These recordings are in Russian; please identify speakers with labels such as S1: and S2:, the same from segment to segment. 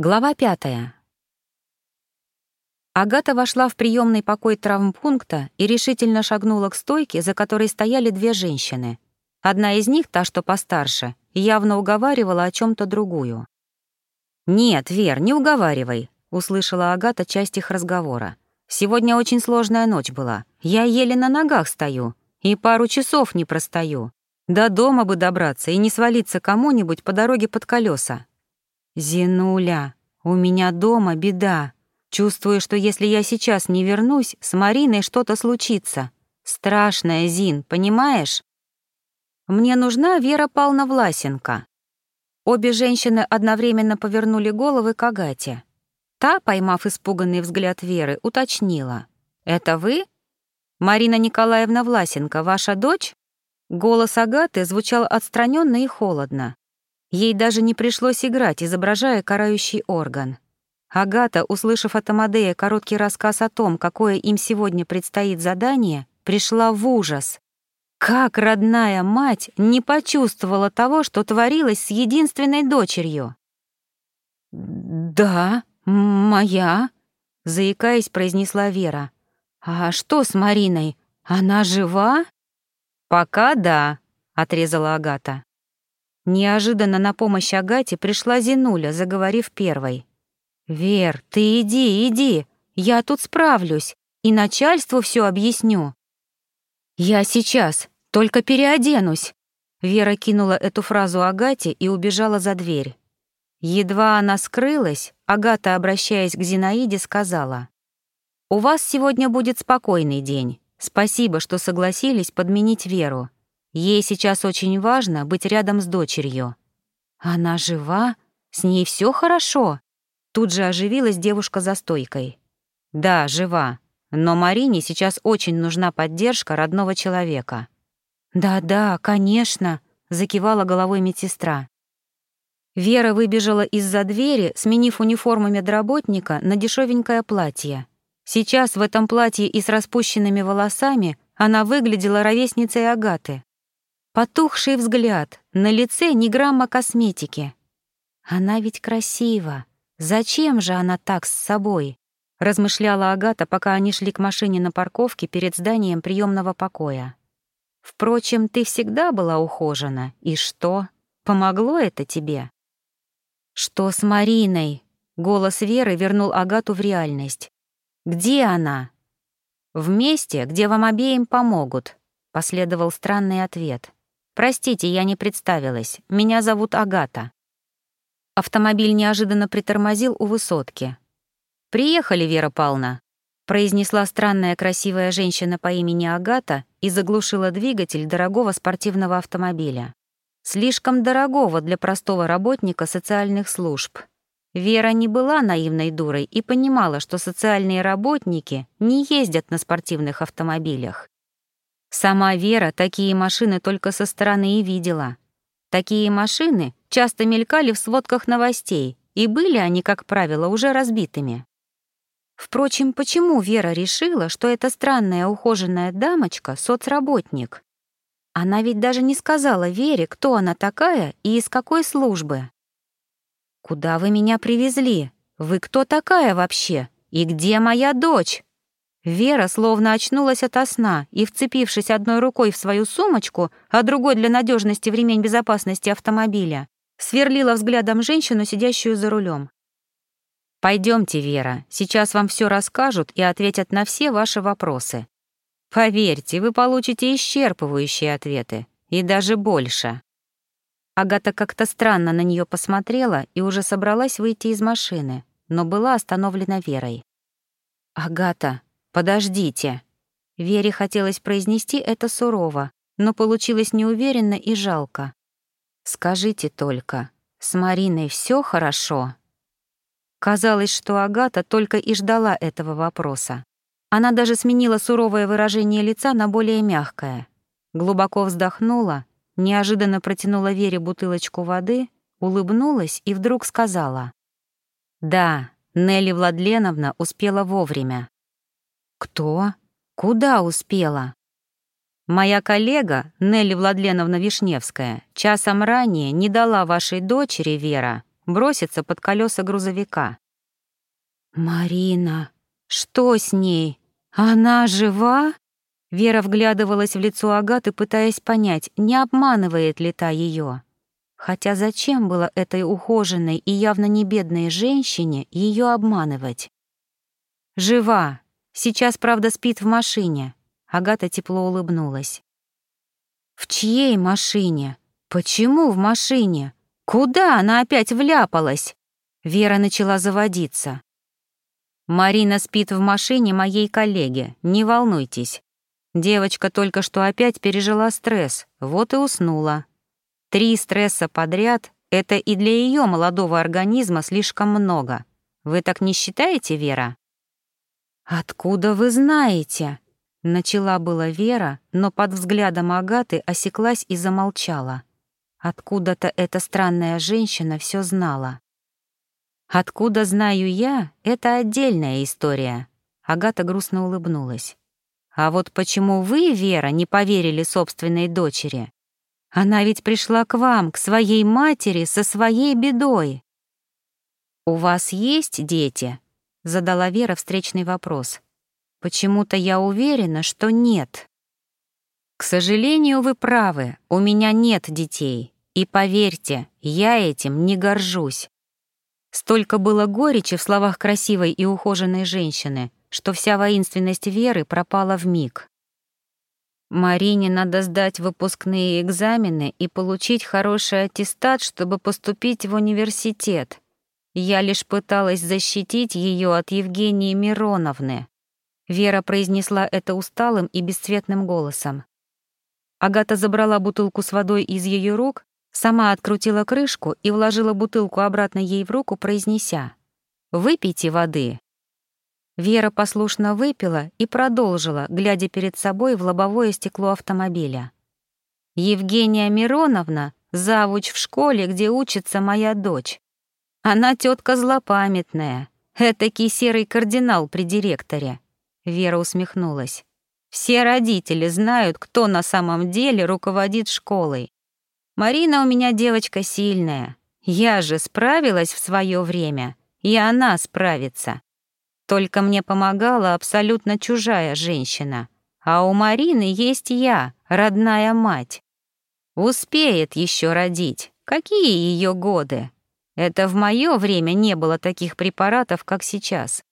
S1: Глава пятая. Агата вошла в приемный покой травмпункта и решительно шагнула к стойке, за которой стояли две женщины. Одна из них, та, что постарше, явно уговаривала о чем то другую. «Нет, Вер, не уговаривай», — услышала Агата часть их разговора. «Сегодня очень сложная ночь была. Я еле на ногах стою и пару часов не простою. До дома бы добраться и не свалиться кому-нибудь по дороге под колеса. «Зинуля, у меня дома беда. Чувствую, что если я сейчас не вернусь, с Мариной что-то случится. Страшная, Зин, понимаешь?» «Мне нужна Вера Павловна Власенко». Обе женщины одновременно повернули головы к Агате. Та, поймав испуганный взгляд Веры, уточнила. «Это вы? Марина Николаевна Власенко, ваша дочь?» Голос Агаты звучал отстраненно и холодно. Ей даже не пришлось играть, изображая карающий орган. Агата, услышав от Амадея короткий рассказ о том, какое им сегодня предстоит задание, пришла в ужас. Как родная мать не почувствовала того, что творилось с единственной дочерью? «Да, моя», — заикаясь, произнесла Вера. «А что с Мариной? Она жива?» «Пока да», — отрезала Агата. Неожиданно на помощь Агате пришла Зинуля, заговорив первой. «Вер, ты иди, иди, я тут справлюсь и начальству все объясню». «Я сейчас, только переоденусь», Вера кинула эту фразу Агате и убежала за дверь. Едва она скрылась, Агата, обращаясь к Зинаиде, сказала, «У вас сегодня будет спокойный день. Спасибо, что согласились подменить Веру. Ей сейчас очень важно быть рядом с дочерью. Она жива? С ней все хорошо? Тут же оживилась девушка за стойкой. Да, жива. Но Марине сейчас очень нужна поддержка родного человека. Да-да, конечно, закивала головой медсестра. Вера выбежала из-за двери, сменив униформу медработника на дешевенькое платье. Сейчас в этом платье и с распущенными волосами она выглядела ровесницей Агаты. Потухший взгляд, на лице ни грамма косметики. Она ведь красива. Зачем же она так с собой? размышляла Агата, пока они шли к машине на парковке перед зданием приемного покоя. Впрочем, ты всегда была ухожена. И что? Помогло это тебе? Что с Мариной? Голос Веры вернул Агату в реальность. Где она? В месте, где вам обеим помогут, последовал странный ответ. «Простите, я не представилась. Меня зовут Агата». Автомобиль неожиданно притормозил у высотки. «Приехали, Вера Павловна», — произнесла странная красивая женщина по имени Агата и заглушила двигатель дорогого спортивного автомобиля. Слишком дорогого для простого работника социальных служб. Вера не была наивной дурой и понимала, что социальные работники не ездят на спортивных автомобилях. Сама Вера такие машины только со стороны и видела. Такие машины часто мелькали в сводках новостей, и были они, как правило, уже разбитыми. Впрочем, почему Вера решила, что эта странная ухоженная дамочка — соцработник? Она ведь даже не сказала Вере, кто она такая и из какой службы. «Куда вы меня привезли? Вы кто такая вообще? И где моя дочь?» Вера словно очнулась ото сна и, вцепившись одной рукой в свою сумочку, а другой для надежности в ремень безопасности автомобиля, сверлила взглядом женщину, сидящую за рулем. Пойдемте, Вера, сейчас вам все расскажут и ответят на все ваши вопросы. Поверьте, вы получите исчерпывающие ответы, и даже больше». Агата как-то странно на нее посмотрела и уже собралась выйти из машины, но была остановлена Верой. «Агата, «Подождите». Вере хотелось произнести это сурово, но получилось неуверенно и жалко. «Скажите только, с Мариной все хорошо?» Казалось, что Агата только и ждала этого вопроса. Она даже сменила суровое выражение лица на более мягкое. Глубоко вздохнула, неожиданно протянула Вере бутылочку воды, улыбнулась и вдруг сказала. «Да, Нелли Владленовна успела вовремя. «Кто? Куда успела?» «Моя коллега, Нелли Владленовна Вишневская, часом ранее не дала вашей дочери, Вера, броситься под колеса грузовика. «Марина, что с ней? Она жива?» Вера вглядывалась в лицо Агаты, пытаясь понять, не обманывает ли та ее. Хотя зачем было этой ухоженной и явно не бедной женщине ее обманывать? «Жива. Сейчас, правда, спит в машине». Агата тепло улыбнулась. «В чьей машине? Почему в машине? Куда она опять вляпалась?» Вера начала заводиться. «Марина спит в машине моей коллеги, не волнуйтесь. Девочка только что опять пережила стресс, вот и уснула. Три стресса подряд — это и для ее молодого организма слишком много. Вы так не считаете, Вера? «Откуда вы знаете?» Начала была Вера, но под взглядом Агаты осеклась и замолчала. Откуда-то эта странная женщина все знала. «Откуда знаю я, это отдельная история», — Агата грустно улыбнулась. А вот почему вы, Вера, не поверили собственной дочери? Она ведь пришла к вам, к своей матери, со своей бедой. «У вас есть дети?» — задала Вера встречный вопрос. «Почему-то я уверена, что нет». «К сожалению, вы правы, у меня нет детей. И поверьте, я этим не горжусь». Столько было горечи в словах красивой и ухоженной женщины, что вся воинственность Веры пропала в миг. Марине надо сдать выпускные экзамены и получить хороший аттестат, чтобы поступить в университет. Я лишь пыталась защитить ее от Евгении Мироновны. Вера произнесла это усталым и бесцветным голосом. Агата забрала бутылку с водой из ее рук, сама открутила крышку и вложила бутылку обратно ей в руку, произнеся «Выпейте воды». Вера послушно выпила и продолжила, глядя перед собой в лобовое стекло автомобиля. «Евгения Мироновна — завуч в школе, где учится моя дочь. Она тетка злопамятная, этакий серый кардинал при директоре». Вера усмехнулась. «Все родители знают, кто на самом деле руководит школой. Марина у меня девочка сильная. Я же справилась в свое время, и она справится. Только мне помогала абсолютно чужая женщина. А у Марины есть я, родная мать. Успеет еще родить. Какие ее годы? Это в мое время не было таких препаратов, как сейчас.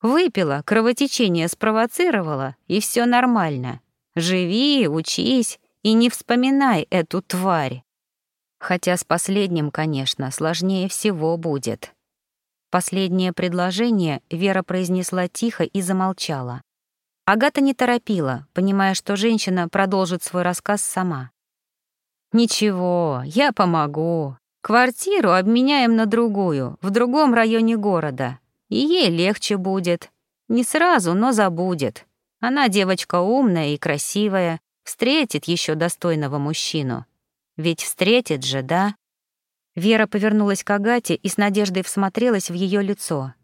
S1: Выпила, кровотечение спровоцировала, и все нормально. Живи, учись и не вспоминай эту тварь. Хотя с последним, конечно, сложнее всего будет. Последнее предложение Вера произнесла тихо и замолчала. Агата не торопила, понимая, что женщина продолжит свой рассказ сама. «Ничего, я помогу. Квартиру обменяем на другую, в другом районе города. И ей легче будет. Не сразу, но забудет. Она девочка умная и красивая, встретит еще достойного мужчину. Ведь встретит же, да?» Вера повернулась к Агате и с надеждой всмотрелась в ее лицо.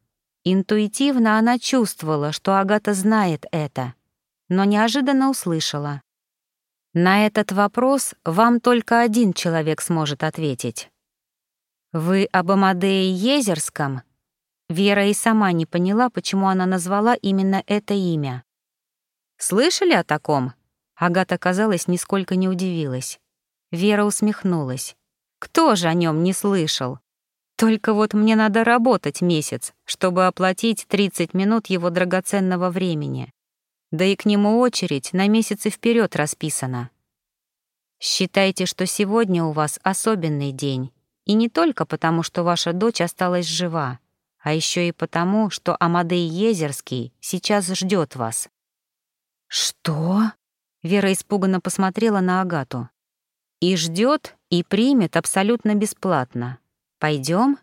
S1: Интуитивно она чувствовала, что Агата знает это, но неожиданно услышала. «На этот вопрос вам только один человек сможет ответить. Вы об Амадее Езерском?» Вера и сама не поняла, почему она назвала именно это имя. «Слышали о таком?» Агата, казалось, нисколько не удивилась. Вера усмехнулась. Кто же о нем не слышал? Только вот мне надо работать месяц, чтобы оплатить 30 минут его драгоценного времени. Да и к нему очередь на месяцы вперед расписана. Считайте, что сегодня у вас особенный день. И не только потому, что ваша дочь осталась жива, а еще и потому, что Амадей Езерский сейчас ждет вас. «Что?» — Вера испуганно посмотрела на Агату. «И ждет и примет абсолютно бесплатно. Пойдем?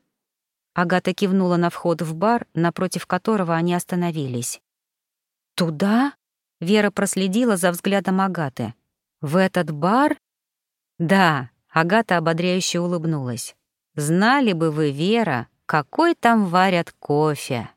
S1: Агата кивнула на вход в бар, напротив которого они остановились. «Туда?» — Вера проследила за взглядом Агаты. «В этот бар?» «Да», — Агата ободряюще улыбнулась. «Знали бы вы, Вера, какой там варят кофе!»